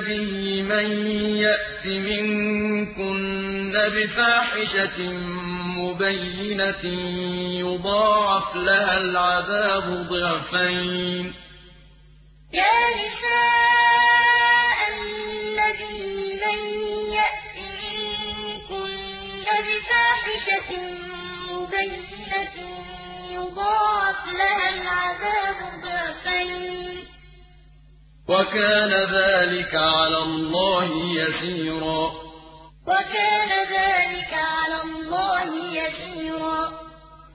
به من يأت منكن بفاحشة مبينة يضاعف لها العذاب ضعفين. يا نساء النبي من يأت منكن بفاحشة مبينة وكان ذلك على الله يسيرا. وكان ذلك على الله يسيرا.